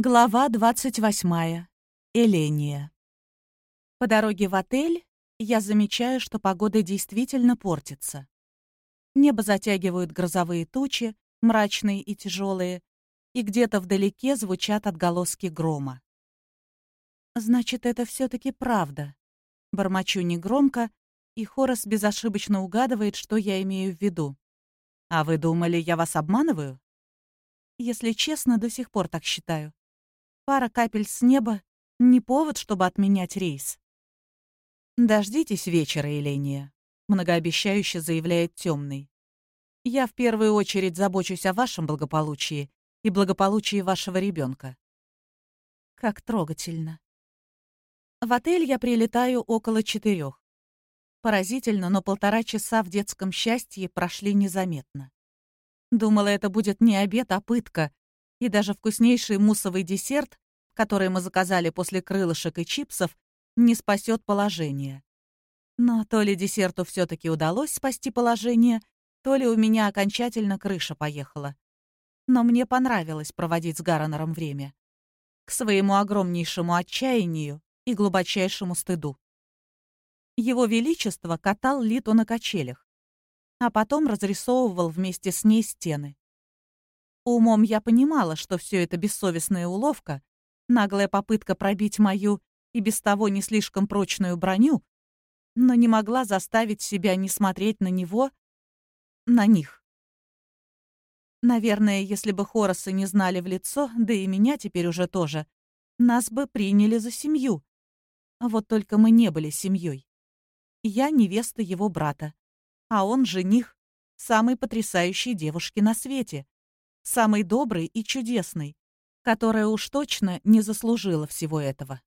Глава 28. Эления. По дороге в отель я замечаю, что погода действительно портится. Небо затягивают грозовые тучи, мрачные и тяжелые, и где-то вдалеке звучат отголоски грома. «Значит, это все-таки правда», — бормочу негромко, и Хорас безошибочно угадывает, что я имею в виду. «А вы думали, я вас обманываю?» Если честно, до сих пор так считаю. Пара капель с неба — не повод, чтобы отменять рейс. «Дождитесь вечера, Еления», — многообещающе заявляет темный. «Я в первую очередь забочусь о вашем благополучии и благополучии вашего ребенка. Как трогательно. В отель я прилетаю около четырех. Поразительно, но полтора часа в детском счастье прошли незаметно. Думала, это будет не обед, а пытка, и даже вкуснейший муссовый десерт, который мы заказали после крылышек и чипсов, не спасет положение. Но то ли десерту все-таки удалось спасти положение, то ли у меня окончательно крыша поехала. Но мне понравилось проводить с Гарренером время. К своему огромнейшему отчаянию и глубочайшему стыду. Его Величество катал Литу на качелях, а потом разрисовывал вместе с ней стены. Умом я понимала, что все это бессовестная уловка, наглая попытка пробить мою и без того не слишком прочную броню, но не могла заставить себя не смотреть на него, на них. Наверное, если бы Хоросы не знали в лицо, да и меня теперь уже тоже, нас бы приняли за семью. Вот только мы не были семьей. Я невеста его брата, а он жених самой потрясающей девушки на свете самый добрый и чудесный, которая уж точно не заслужила всего этого.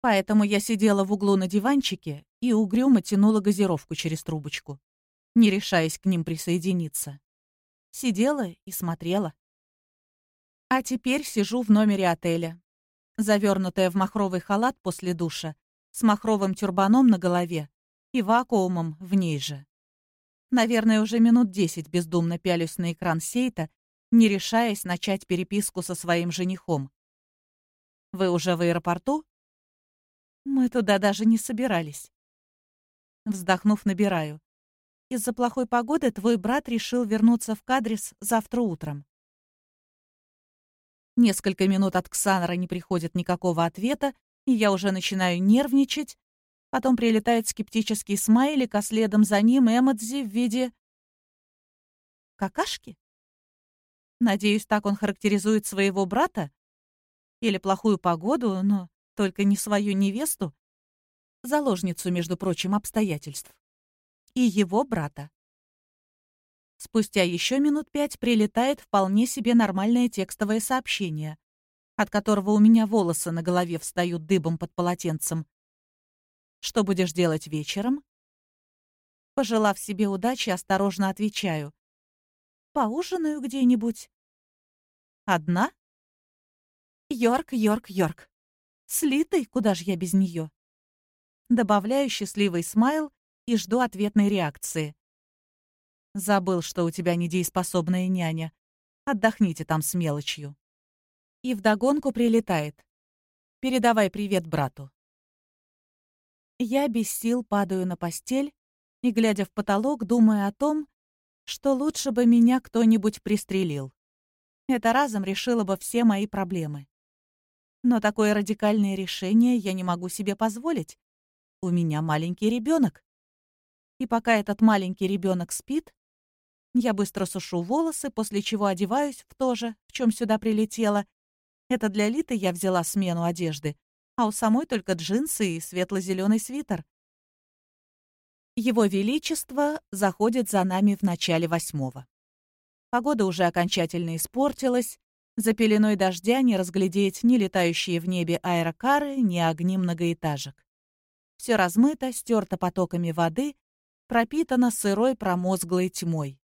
Поэтому я сидела в углу на диванчике и угрюмо тянула газировку через трубочку, не решаясь к ним присоединиться. Сидела и смотрела. А теперь сижу в номере отеля, завернутая в махровый халат после душа, с махровым тюрбаном на голове и вакуумом в ней же. Наверное, уже минут десять бездумно пялюсь на экран сейта не решаясь начать переписку со своим женихом. «Вы уже в аэропорту?» «Мы туда даже не собирались». Вздохнув, набираю. «Из-за плохой погоды твой брат решил вернуться в Кадрис завтра утром». Несколько минут от Ксанора не приходит никакого ответа, и я уже начинаю нервничать. Потом прилетает скептический смайлик, а следом за ним эмодзи в виде... Какашки? Надеюсь, так он характеризует своего брата? Или плохую погоду, но только не свою невесту? Заложницу, между прочим, обстоятельств. И его брата. Спустя еще минут пять прилетает вполне себе нормальное текстовое сообщение, от которого у меня волосы на голове встают дыбом под полотенцем. «Что будешь делать вечером?» Пожелав себе удачи, осторожно отвечаю. «Поужинаю где-нибудь. Одна? Йорк, Йорк, Йорк. Слитой, куда же я без нее? Добавляю счастливый смайл и жду ответной реакции. Забыл, что у тебя недееспособная няня. Отдохните там с мелочью. И вдогонку прилетает. Передавай привет брату. Я без сил падаю на постель и, глядя в потолок, думаю о том, что лучше бы меня кто-нибудь пристрелил. Это разом решило бы все мои проблемы. Но такое радикальное решение я не могу себе позволить. У меня маленький ребенок. И пока этот маленький ребенок спит, я быстро сушу волосы, после чего одеваюсь в то же, в чем сюда прилетела. Это для Литы я взяла смену одежды, а у самой только джинсы и светло-зеленый свитер. Его Величество заходит за нами в начале восьмого. Погода уже окончательно испортилась. За пеленой дождя не разглядеть ни летающие в небе аэрокары, ни огни многоэтажек. Все размыто, стерто потоками воды, пропитано сырой промозглой тьмой.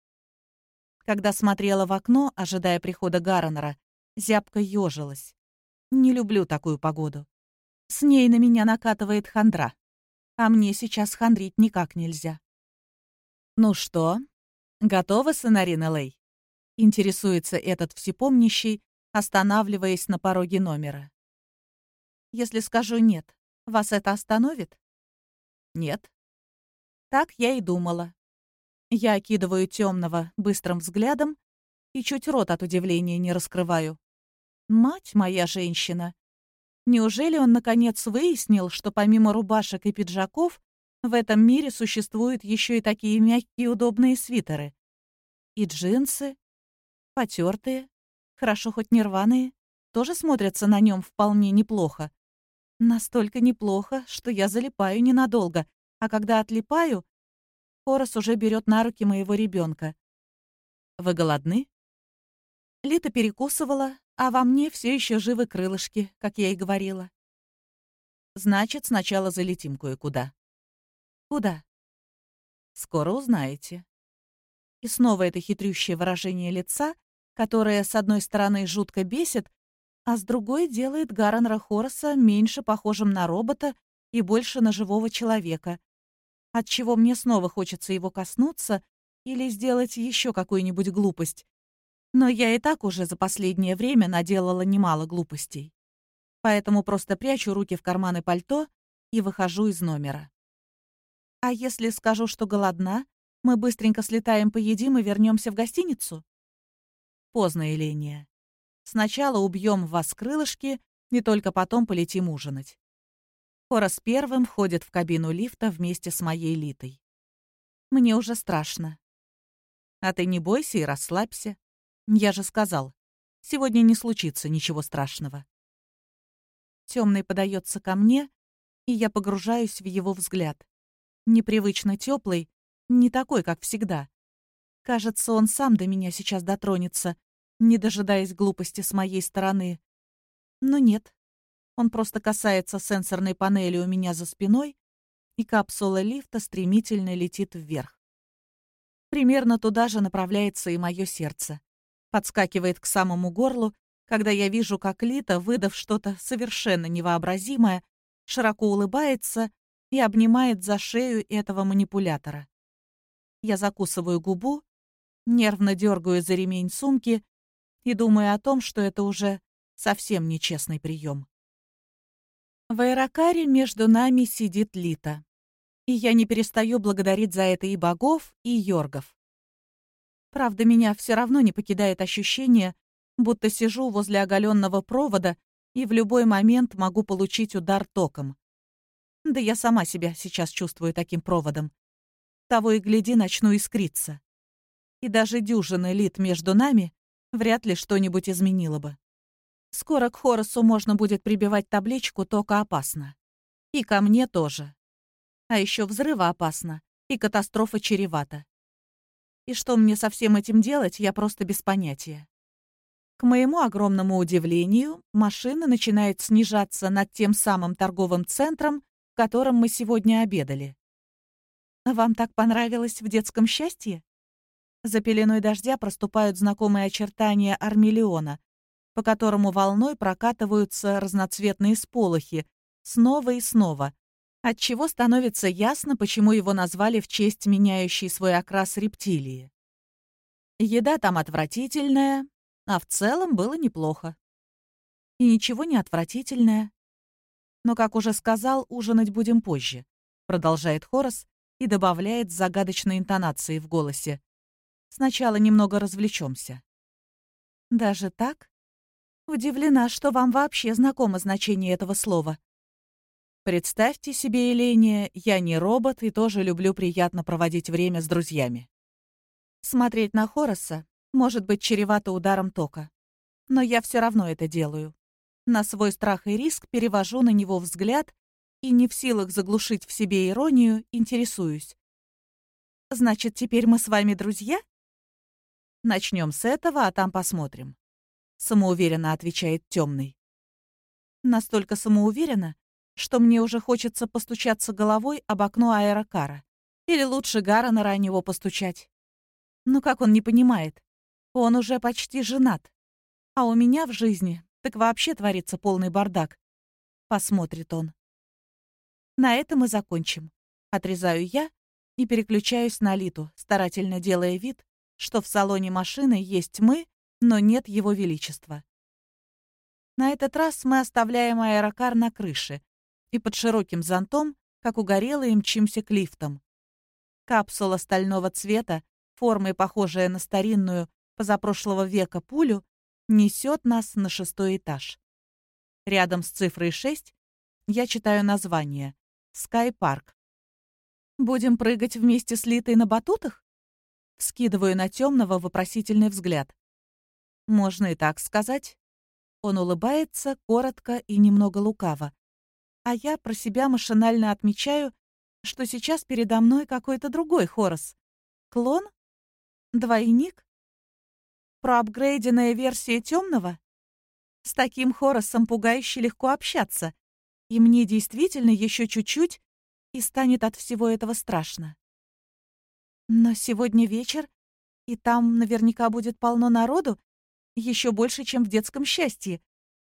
Когда смотрела в окно, ожидая прихода Гарренера, зябко ежилась. Не люблю такую погоду. С ней на меня накатывает хандра. А мне сейчас хандрить никак нельзя. «Ну что, готова, Сонарина Лей?» Интересуется этот всепомнящий, останавливаясь на пороге номера. «Если скажу «нет», вас это остановит?» «Нет». Так я и думала. Я окидываю темного быстрым взглядом и чуть рот от удивления не раскрываю. Мать моя женщина! Неужели он наконец выяснил, что помимо рубашек и пиджаков в этом мире существуют еще и такие мягкие удобные свитеры? И джинсы, потертые, хорошо хоть не рваные, тоже смотрятся на нем вполне неплохо. Настолько неплохо, что я залипаю ненадолго, а когда отлипаю, Хорос уже берет на руки моего ребенка. «Вы голодны?» Лита перекусывала, а во мне все еще живы крылышки, как я и говорила. Значит, сначала залетим кое-куда. Куда? Скоро узнаете. И снова это хитрющее выражение лица, которое, с одной стороны, жутко бесит, а с другой делает Гарренра Хорреса меньше похожим на робота и больше на живого человека, отчего мне снова хочется его коснуться или сделать еще какую-нибудь глупость, но я и так уже за последнее время наделала немало глупостей. Поэтому просто прячу руки в карманы пальто и выхожу из номера. А если скажу, что голодна, мы быстренько слетаем поедим и вернемся в гостиницу? Поздно, Еления. Сначала убьем вас крылышки, и только потом полетим ужинать. Хорос первым входит в кабину лифта вместе с моей Литой. Мне уже страшно. А ты не бойся и расслабься. Я же сказал, сегодня не случится ничего страшного. Темный подается ко мне, и я погружаюсь в его взгляд. Непривычно теплый, не такой, как всегда. Кажется, он сам до меня сейчас дотронется, не дожидаясь глупости с моей стороны. Но нет. Он просто касается сенсорной панели у меня за спиной, и капсула лифта стремительно летит вверх. Примерно туда же направляется и мое сердце подскакивает к самому горлу, когда я вижу, как Лита, выдав что-то совершенно невообразимое, широко улыбается и обнимает за шею этого манипулятора. Я закусываю губу, нервно дергаю за ремень сумки и думаю о том, что это уже совсем нечестный прием. В аэрокаре между нами сидит Лита. И я не перестаю благодарить за это и богов, и йоргов. Правда, меня все равно не покидает ощущение, будто сижу возле оголенного провода и в любой момент могу получить удар током. Да я сама себя сейчас чувствую таким проводом. Того и гляди, начну искриться. И даже дюжина лит между нами вряд ли что-нибудь изменило бы. Скоро к Хоросу можно будет прибивать табличку «Тока опасно». И ко мне тоже. А еще взрыва опасно, и катастрофа чревата. И что мне со всем этим делать, я просто без понятия. К моему огромному удивлению, машина начинает снижаться над тем самым торговым центром, в котором мы сегодня обедали. Вам так понравилось в детском счастье? За пеленой дождя проступают знакомые очертания Армелиона, по которому волной прокатываются разноцветные сполохи, снова и снова, отчего становится ясно, почему его назвали в честь меняющей свой окрас рептилии. Еда там отвратительная, а в целом было неплохо. И ничего не отвратительное. Но, как уже сказал, ужинать будем позже, продолжает Хорос и добавляет загадочной интонацией в голосе. Сначала немного развлечемся. Даже так? Удивлена, что вам вообще знакомо значение этого слова. Представьте себе, Еления, я не робот и тоже люблю приятно проводить время с друзьями. Смотреть на Хороса может быть чревато ударом тока. Но я все равно это делаю. На свой страх и риск перевожу на него взгляд и не в силах заглушить в себе иронию, интересуюсь. «Значит, теперь мы с вами друзья?» «Начнем с этого, а там посмотрим», — самоуверенно отвечает темный. Настолько самоуверенно, что мне уже хочется постучаться головой об окно аэрокара. Или лучше Гара на раннего постучать. Но как он не понимает? Он уже почти женат. А у меня в жизни так вообще творится полный бардак. Посмотрит он. На этом и закончим. Отрезаю я и переключаюсь на Литу, старательно делая вид, что в салоне машины есть мы, но нет его величества. На этот раз мы оставляем аэрокар на крыше и под широким зонтом, как угорелые, мчимся к лифтам. Капсула стального цвета, формой похожая на старинную позапрошлого века пулю, несет нас на шестой этаж. Рядом с цифрой 6 я читаю название «Скай Парк». «Будем прыгать вместе с Литой на батутах?» Скидываю на темного вопросительный взгляд. «Можно и так сказать». Он улыбается, коротко и немного лукаво. А я про себя машинально отмечаю, что сейчас передо мной какой-то другой Хорос. Клон? Двойник? Проапгрейденная версия темного? С таким Хоросом пугающе легко общаться. И мне действительно еще чуть-чуть, и станет от всего этого страшно. Но сегодня вечер, и там наверняка будет полно народу, еще больше, чем в детском счастье.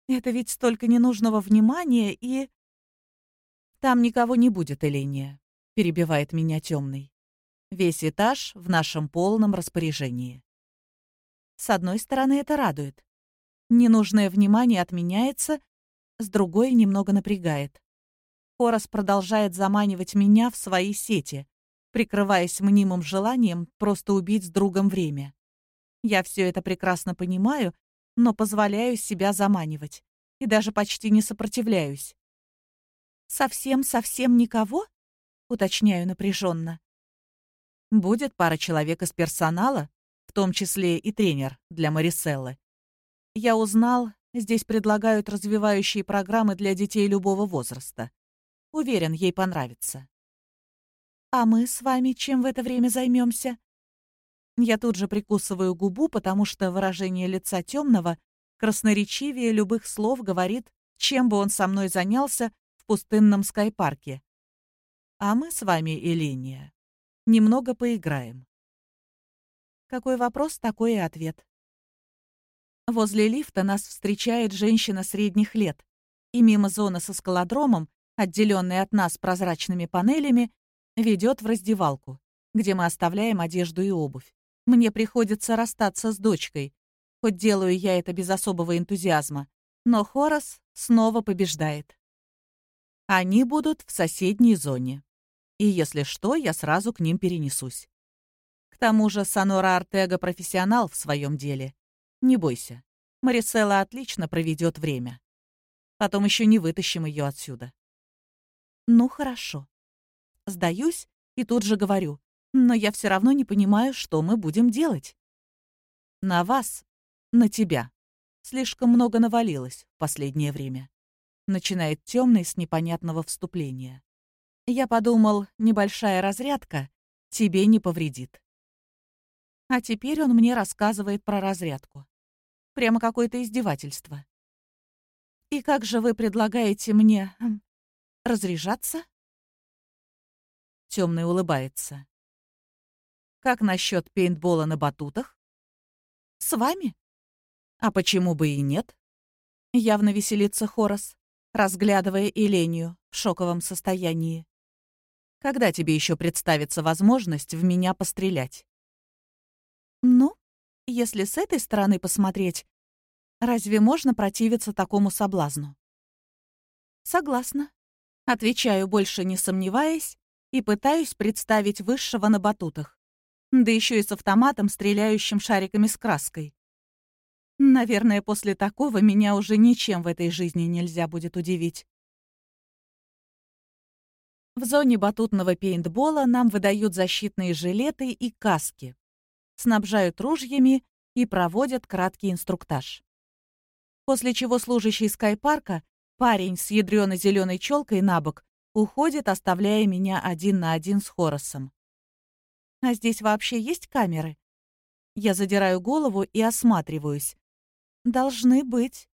Это ведь столько ненужного внимания и... «Там никого не будет, Эления», — перебивает меня темный. «Весь этаж в нашем полном распоряжении». С одной стороны, это радует. Ненужное внимание отменяется, с другой немного напрягает. Хорос продолжает заманивать меня в свои сети, прикрываясь мнимым желанием просто убить с другом время. Я все это прекрасно понимаю, но позволяю себя заманивать. И даже почти не сопротивляюсь. «Совсем-совсем никого?» — уточняю напряженно. «Будет пара человек из персонала, в том числе и тренер для Мариселлы. Я узнал, здесь предлагают развивающие программы для детей любого возраста. Уверен, ей понравится». «А мы с вами чем в это время займемся? Я тут же прикусываю губу, потому что выражение лица темного красноречивее любых слов говорит, чем бы он со мной занялся пустынном скайпарке. А мы с вами, Элиния, немного поиграем. Какой вопрос, такой и ответ. Возле лифта нас встречает женщина средних лет, и мимо зоны со скалодромом, отделенной от нас прозрачными панелями, ведет в раздевалку, где мы оставляем одежду и обувь. Мне приходится расстаться с дочкой, хоть делаю я это без особого энтузиазма, но Хорос снова побеждает. Они будут в соседней зоне. И если что, я сразу к ним перенесусь. К тому же Сонора Артега профессионал в своем деле. Не бойся, Марисела отлично проведет время. Потом еще не вытащим ее отсюда. Ну, хорошо. Сдаюсь и тут же говорю, но я все равно не понимаю, что мы будем делать. На вас, на тебя. Слишком много навалилось в последнее время начинает темный с непонятного вступления. Я подумал, небольшая разрядка тебе не повредит. А теперь он мне рассказывает про разрядку. Прямо какое-то издевательство. И как же вы предлагаете мне разряжаться? Темный улыбается. Как насчет пейнтбола на батутах? С вами? А почему бы и нет? Явно веселится Хорос разглядывая Элению в шоковом состоянии. «Когда тебе еще представится возможность в меня пострелять?» «Ну, если с этой стороны посмотреть, разве можно противиться такому соблазну?» «Согласна», — отвечаю, больше не сомневаясь, и пытаюсь представить высшего на батутах, да еще и с автоматом, стреляющим шариками с краской. Наверное, после такого меня уже ничем в этой жизни нельзя будет удивить. В зоне батутного пейнтбола нам выдают защитные жилеты и каски, снабжают ружьями и проводят краткий инструктаж. После чего служащий скайпарка, парень с ядрёно зеленой челкой на бок, уходит, оставляя меня один на один с Хоросом. А здесь вообще есть камеры? Я задираю голову и осматриваюсь. Должны быть.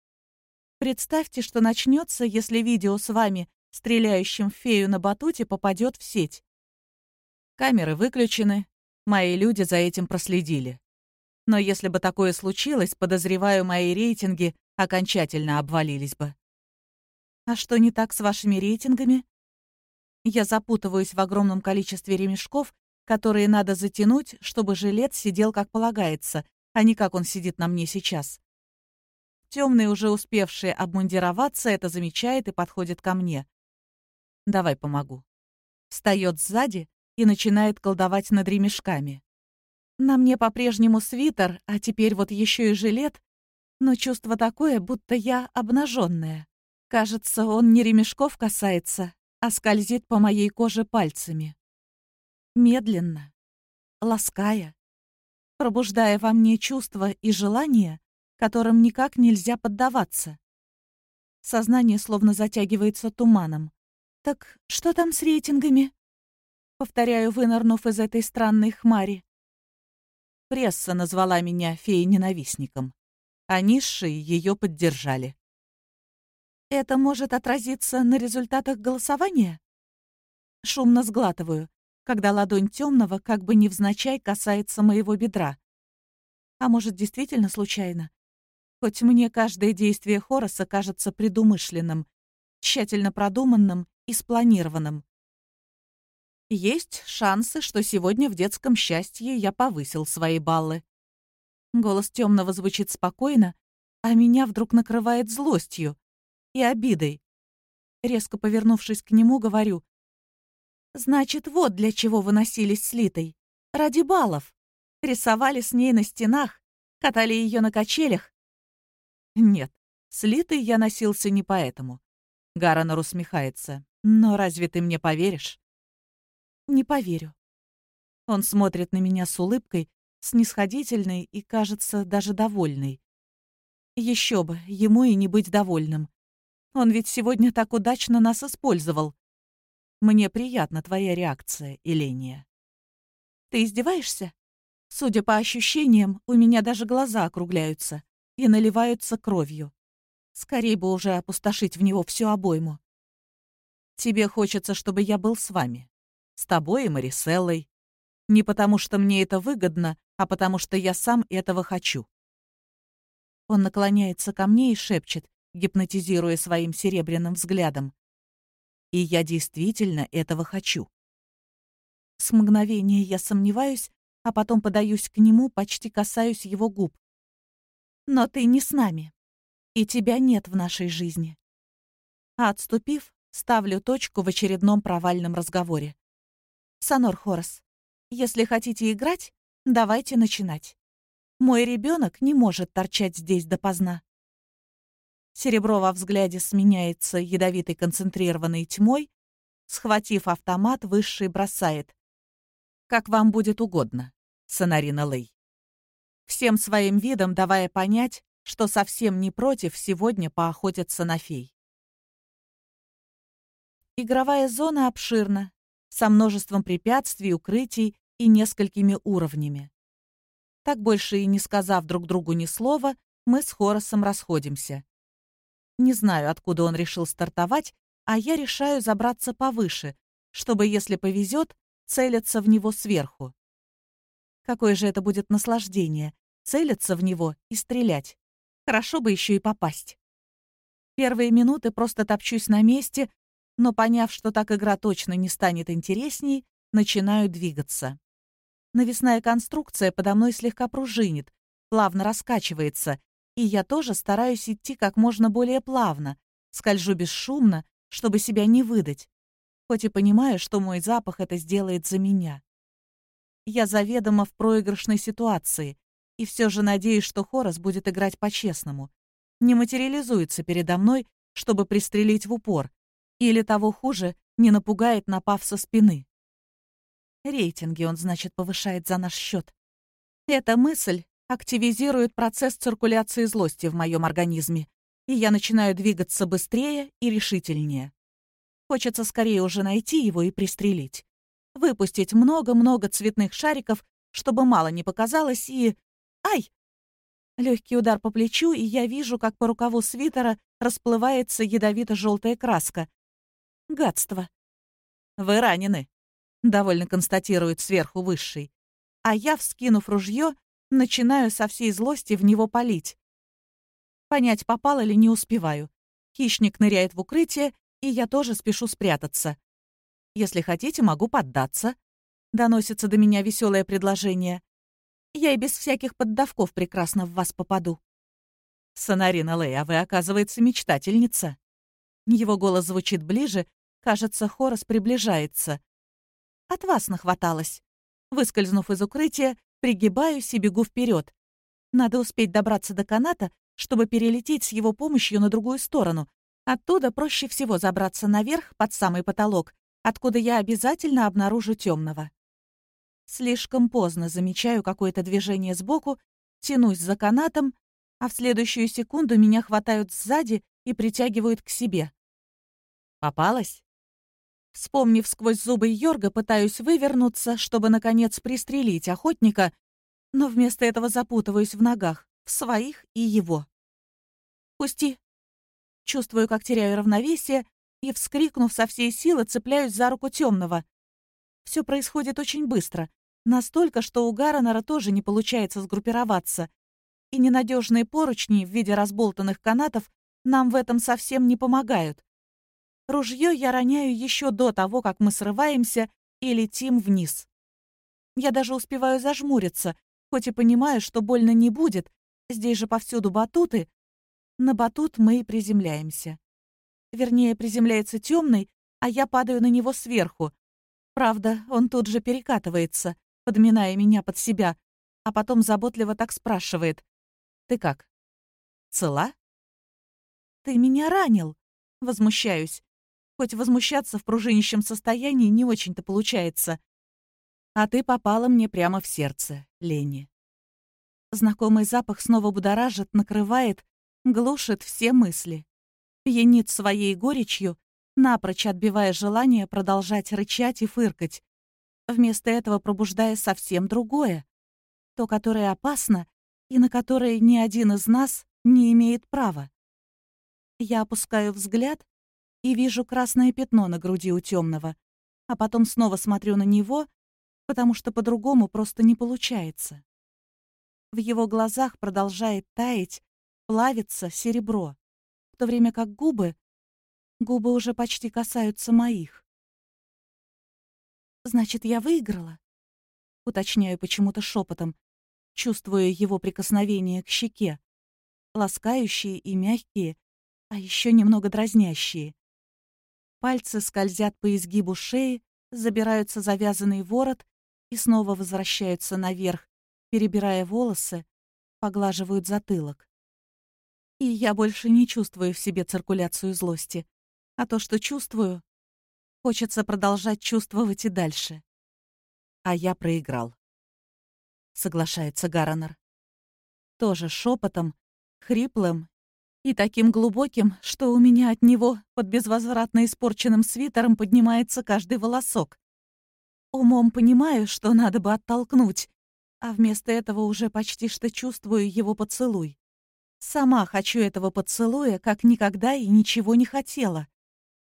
Представьте, что начнется, если видео с вами, стреляющим фею на батуте, попадет в сеть. Камеры выключены, мои люди за этим проследили. Но если бы такое случилось, подозреваю, мои рейтинги окончательно обвалились бы. А что не так с вашими рейтингами? Я запутываюсь в огромном количестве ремешков, которые надо затянуть, чтобы жилет сидел как полагается, а не как он сидит на мне сейчас. Темный, уже успевший обмундироваться, это замечает и подходит ко мне. «Давай помогу». Встает сзади и начинает колдовать над ремешками. На мне по-прежнему свитер, а теперь вот еще и жилет, но чувство такое, будто я обнаженная. Кажется, он не ремешков касается, а скользит по моей коже пальцами. Медленно, лаская, пробуждая во мне чувства и желания, которым никак нельзя поддаваться. Сознание словно затягивается туманом. «Так что там с рейтингами?» Повторяю, вынырнув из этой странной хмари. Пресса назвала меня феей-ненавистником, а низшие ее поддержали. «Это может отразиться на результатах голосования?» Шумно сглатываю, когда ладонь темного как бы невзначай касается моего бедра. А может, действительно случайно? Хоть мне каждое действие Хороса кажется предумышленным, тщательно продуманным и спланированным. Есть шансы, что сегодня в детском счастье я повысил свои баллы. Голос темного звучит спокойно, а меня вдруг накрывает злостью и обидой. Резко повернувшись к нему, говорю. «Значит, вот для чего вы носились с Литой. Ради баллов. Рисовали с ней на стенах, катали ее на качелях, нет, с Литой я носился не поэтому. Гаронор усмехается. Но разве ты мне поверишь? Не поверю. Он смотрит на меня с улыбкой, снисходительной и, кажется, даже довольной. Еще бы, ему и не быть довольным. Он ведь сегодня так удачно нас использовал. Мне приятна твоя реакция, Эления. Ты издеваешься? Судя по ощущениям, у меня даже глаза округляются и наливаются кровью. Скорей бы уже опустошить в него всю обойму. Тебе хочется, чтобы я был с вами. С тобой и Мариселлой. Не потому, что мне это выгодно, а потому, что я сам этого хочу. Он наклоняется ко мне и шепчет, гипнотизируя своим серебряным взглядом. И я действительно этого хочу. С мгновения я сомневаюсь, а потом подаюсь к нему, почти касаюсь его губ. Но ты не с нами. И тебя нет в нашей жизни. А отступив, ставлю точку в очередном провальном разговоре. Санор Хорос, если хотите играть, давайте начинать. Мой ребенок не может торчать здесь допоздна. Серебро во взгляде сменяется ядовитой концентрированной тьмой. Схватив автомат, высший бросает. «Как вам будет угодно, Сонарина Лей» всем своим видом давая понять, что совсем не против сегодня поохотиться на фей. Игровая зона обширна, со множеством препятствий, укрытий и несколькими уровнями. Так больше и не сказав друг другу ни слова, мы с Хоросом расходимся. Не знаю, откуда он решил стартовать, а я решаю забраться повыше, чтобы, если повезет, целиться в него сверху. Какое же это будет наслаждение — целиться в него и стрелять. Хорошо бы еще и попасть. Первые минуты просто топчусь на месте, но, поняв, что так игра точно не станет интересней, начинаю двигаться. Навесная конструкция подо мной слегка пружинит, плавно раскачивается, и я тоже стараюсь идти как можно более плавно, скольжу бесшумно, чтобы себя не выдать, хоть и понимаю, что мой запах это сделает за меня. Я заведомо в проигрышной ситуации, и все же надеюсь, что Хорос будет играть по-честному. Не материализуется передо мной, чтобы пристрелить в упор, или того хуже, не напугает, напав со спины. Рейтинги он, значит, повышает за наш счет. Эта мысль активизирует процесс циркуляции злости в моем организме, и я начинаю двигаться быстрее и решительнее. Хочется скорее уже найти его и пристрелить выпустить много-много цветных шариков, чтобы мало не показалось, и... Ай! Легкий удар по плечу, и я вижу, как по рукаву свитера расплывается ядовито-желтая краска. Гадство. «Вы ранены», — довольно констатирует сверху высший. А я, вскинув ружье, начинаю со всей злости в него палить. Понять, попал или не успеваю. Хищник ныряет в укрытие, и я тоже спешу спрятаться. Если хотите, могу поддаться. Доносится до меня веселое предложение. Я и без всяких поддавков прекрасно в вас попаду. Сонарина Лэй, а вы, оказывается, мечтательница». Его голос звучит ближе, кажется, Хорос приближается. «От вас нахваталась». Выскользнув из укрытия, пригибаюсь и бегу вперед. Надо успеть добраться до каната, чтобы перелететь с его помощью на другую сторону. Оттуда проще всего забраться наверх, под самый потолок, откуда я обязательно обнаружу темного. Слишком поздно замечаю какое-то движение сбоку, тянусь за канатом, а в следующую секунду меня хватают сзади и притягивают к себе. Попалась? Вспомнив сквозь зубы Йорга, пытаюсь вывернуться, чтобы, наконец, пристрелить охотника, но вместо этого запутываюсь в ногах, в своих и его. «Пусти!» Чувствую, как теряю равновесие, и, вскрикнув со всей силы, цепляюсь за руку темного. Все происходит очень быстро, настолько, что у Гарренера тоже не получается сгруппироваться, и ненадежные поручни в виде разболтанных канатов нам в этом совсем не помогают. Ружье я роняю еще до того, как мы срываемся и летим вниз. Я даже успеваю зажмуриться, хоть и понимаю, что больно не будет, здесь же повсюду батуты. На батут мы и приземляемся. Вернее, приземляется темный, а я падаю на него сверху. Правда, он тут же перекатывается, подминая меня под себя, а потом заботливо так спрашивает. «Ты как? Цела?» «Ты меня ранил!» Возмущаюсь. Хоть возмущаться в пружинищем состоянии не очень-то получается. А ты попала мне прямо в сердце, Лени. Знакомый запах снова будоражит, накрывает, глушит все мысли. Пьянит своей горечью, напрочь отбивая желание продолжать рычать и фыркать. Вместо этого пробуждая совсем другое. То, которое опасно и на которое ни один из нас не имеет права. Я опускаю взгляд и вижу красное пятно на груди у темного, а потом снова смотрю на него, потому что по-другому просто не получается. В его глазах продолжает таять, плавиться серебро, в то время как губы, губы уже почти касаются моих. «Значит, я выиграла?» Уточняю почему-то шепотом, чувствуя его прикосновение к щеке, ласкающие и мягкие, а еще немного дразнящие. Пальцы скользят по изгибу шеи, забираются завязанный ворот и снова возвращаются наверх, перебирая волосы, поглаживают затылок. И я больше не чувствую в себе циркуляцию злости. А то, что чувствую, хочется продолжать чувствовать и дальше. А я проиграл. Соглашается Гаронер. Тоже шепотом, хриплым и таким глубоким, что у меня от него под безвозвратно испорченным свитером поднимается каждый волосок. Умом понимаю, что надо бы оттолкнуть, а вместо этого уже почти что чувствую его поцелуй. Сама хочу этого поцелуя, как никогда и ничего не хотела.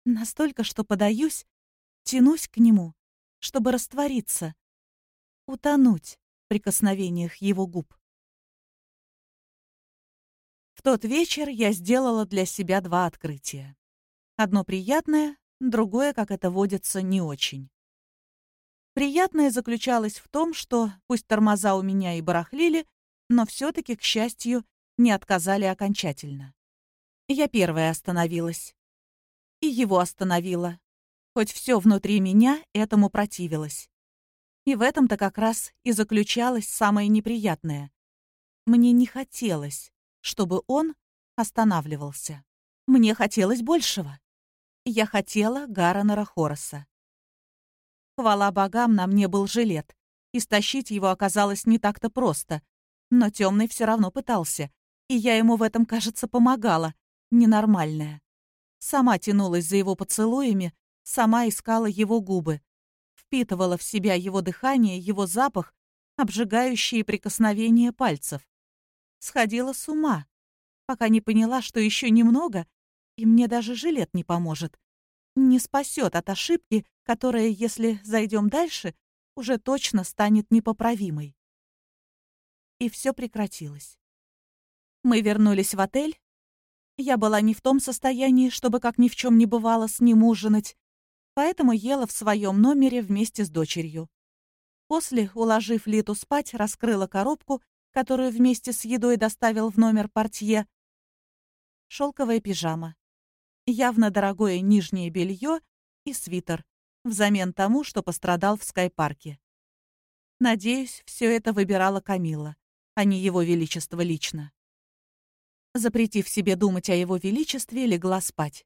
Настолько, что подаюсь, тянусь к нему, чтобы раствориться, утонуть в прикосновениях его губ. В тот вечер я сделала для себя два открытия. Одно приятное, другое, как это водится, не очень. Приятное заключалось в том, что, пусть тормоза у меня и барахлили, но все-таки, к счастью, не отказали окончательно. Я первая остановилась. И его остановила. Хоть все внутри меня этому противилось. И в этом-то как раз и заключалось самое неприятное. Мне не хотелось, чтобы он останавливался. Мне хотелось большего. Я хотела Гарренера Хорреса. Хвала богам, на мне был жилет, и стащить его оказалось не так-то просто. Но темный все равно пытался, и я ему в этом, кажется, помогала, ненормальная. Сама тянулась за его поцелуями, сама искала его губы, впитывала в себя его дыхание, его запах, обжигающие прикосновения пальцев сходила с ума, пока не поняла, что еще немного, и мне даже жилет не поможет. Не спасет от ошибки, которая, если зайдем дальше, уже точно станет непоправимой. И все прекратилось. Мы вернулись в отель. Я была не в том состоянии, чтобы как ни в чем не бывало с ним ужинать, поэтому ела в своем номере вместе с дочерью. После, уложив Литу спать, раскрыла коробку которую вместе с едой доставил в номер портье, шелковая пижама. Явно дорогое нижнее белье и свитер, взамен тому, что пострадал в скайпарке. Надеюсь, все это выбирала Камила, а не его величество лично. Запретив себе думать о его величестве, легла спать.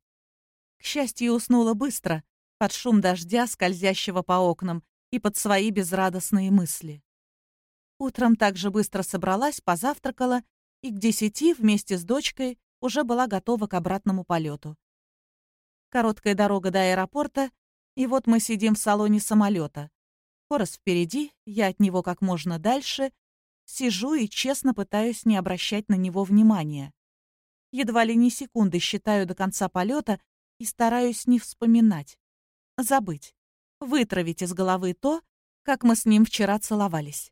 К счастью, уснула быстро, под шум дождя, скользящего по окнам, и под свои безрадостные мысли. Утром также быстро собралась, позавтракала и к десяти вместе с дочкой уже была готова к обратному полету. Короткая дорога до аэропорта, и вот мы сидим в салоне самолета. Хорос впереди, я от него как можно дальше, сижу и честно пытаюсь не обращать на него внимания. Едва ли не секунды считаю до конца полета и стараюсь не вспоминать. Забыть. Вытравить из головы то, как мы с ним вчера целовались.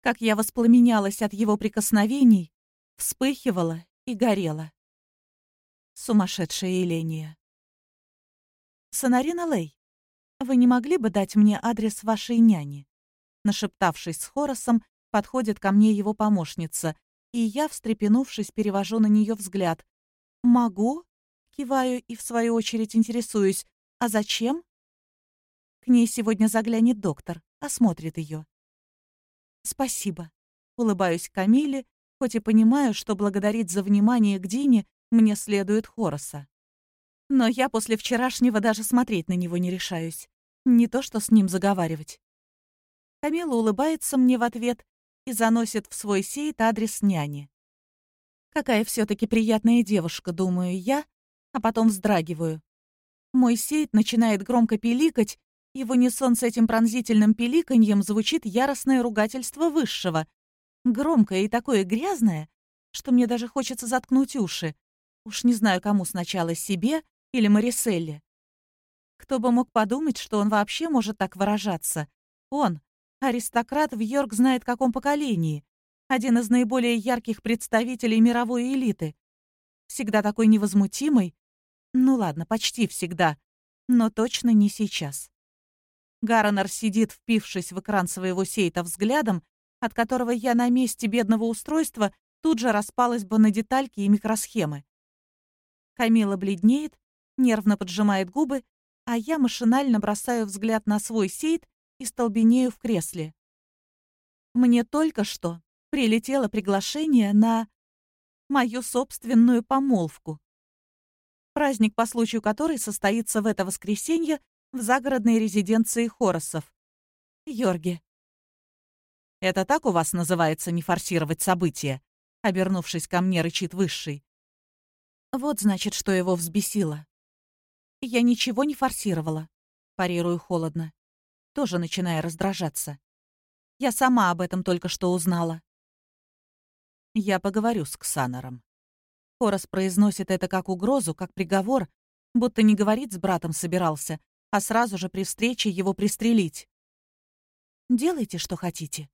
Как я воспламенялась от его прикосновений, вспыхивала и горела. Сумасшедшая Еления. «Сонарина Лей, вы не могли бы дать мне адрес вашей няни?» Нашептавшись с Хоросом, подходит ко мне его помощница, и я, встрепенувшись, перевожу на нее взгляд. «Могу?» — киваю и, в свою очередь, интересуюсь. «А зачем?» К ней сегодня заглянет доктор, осмотрит ее. «Спасибо», — улыбаюсь Камиле, хоть и понимаю, что благодарить за внимание к Дине мне следует Хороса. Но я после вчерашнего даже смотреть на него не решаюсь. Не то что с ним заговаривать. Камила улыбается мне в ответ и заносит в свой сейт адрес няни. Какая все таки приятная девушка, думаю я, а потом вздрагиваю. Мой сейт начинает громко пиликать, и в унисон с этим пронзительным пиликаньем звучит яростное ругательство высшего. Громкое и такое грязное, что мне даже хочется заткнуть уши. Уж не знаю, кому сначала, себе или Мариселле. Кто бы мог подумать, что он вообще может так выражаться? Он, аристократ в Йорк знает каком поколении, один из наиболее ярких представителей мировой элиты. Всегда такой невозмутимый. Ну ладно, почти всегда, но точно не сейчас. Гаронер сидит, впившись в экран своего сейта взглядом, от которого я на месте бедного устройства тут же распалась бы на детальки и микросхемы. Камила бледнеет, нервно поджимает губы, а я машинально бросаю взгляд на свой сейт и столбенею в кресле. Мне только что прилетело приглашение на мою собственную помолвку. Праздник, по случаю которой состоится в это воскресенье в загородной резиденции Хоросов. Йорги. «Это так у вас называется не форсировать события?» Обернувшись ко мне, рычит Высший. Вот, значит, что его взбесило. Я ничего не форсировала. Парирую холодно. Тоже начиная раздражаться. Я сама об этом только что узнала. Я поговорю с Ксанором. Хорос произносит это как угрозу, как приговор, будто не говорит с братом собирался, а сразу же при встрече его пристрелить. «Делайте, что хотите».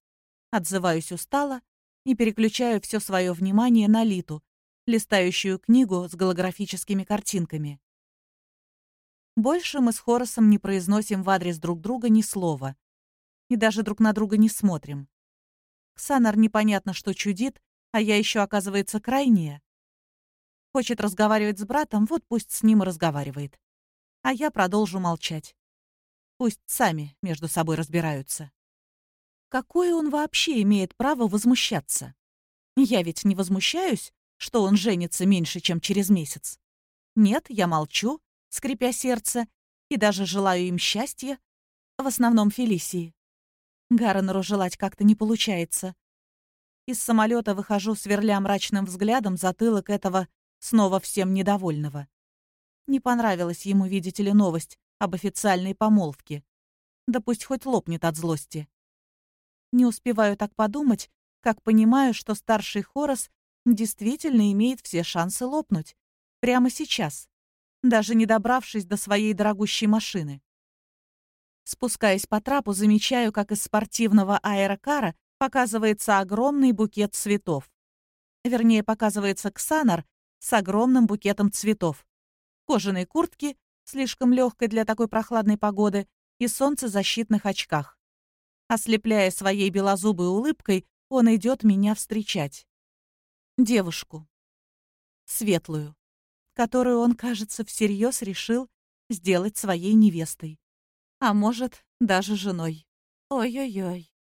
Отзываюсь устало и переключаю все свое внимание на Литу, листающую книгу с голографическими картинками. Больше мы с Хоросом не произносим в адрес друг друга ни слова. И даже друг на друга не смотрим. Ксанар непонятно, что чудит, а я еще, оказывается, крайняя. Хочет разговаривать с братом, вот пусть с ним и разговаривает а я продолжу молчать. Пусть сами между собой разбираются. Какое он вообще имеет право возмущаться? Я ведь не возмущаюсь, что он женится меньше, чем через месяц. Нет, я молчу, скрипя сердце, и даже желаю им счастья, в основном Фелисии. Гарренеру желать как-то не получается. Из самолета выхожу, сверля мрачным взглядом затылок этого снова всем недовольного. Не понравилась ему, видите ли, новость об официальной помолвке. Да пусть хоть лопнет от злости. Не успеваю так подумать, как понимаю, что старший Хорос действительно имеет все шансы лопнуть. Прямо сейчас, даже не добравшись до своей дорогущей машины. Спускаясь по трапу, замечаю, как из спортивного аэрокара показывается огромный букет цветов. Вернее, показывается Ксанар с огромным букетом цветов кожаной куртке, слишком легкой для такой прохладной погоды, и солнцезащитных очках. Ослепляя своей белозубой улыбкой, он идет меня встречать. Девушку. Светлую, которую он, кажется, всерьез решил сделать своей невестой. А может, даже женой. Ой-ой-ой.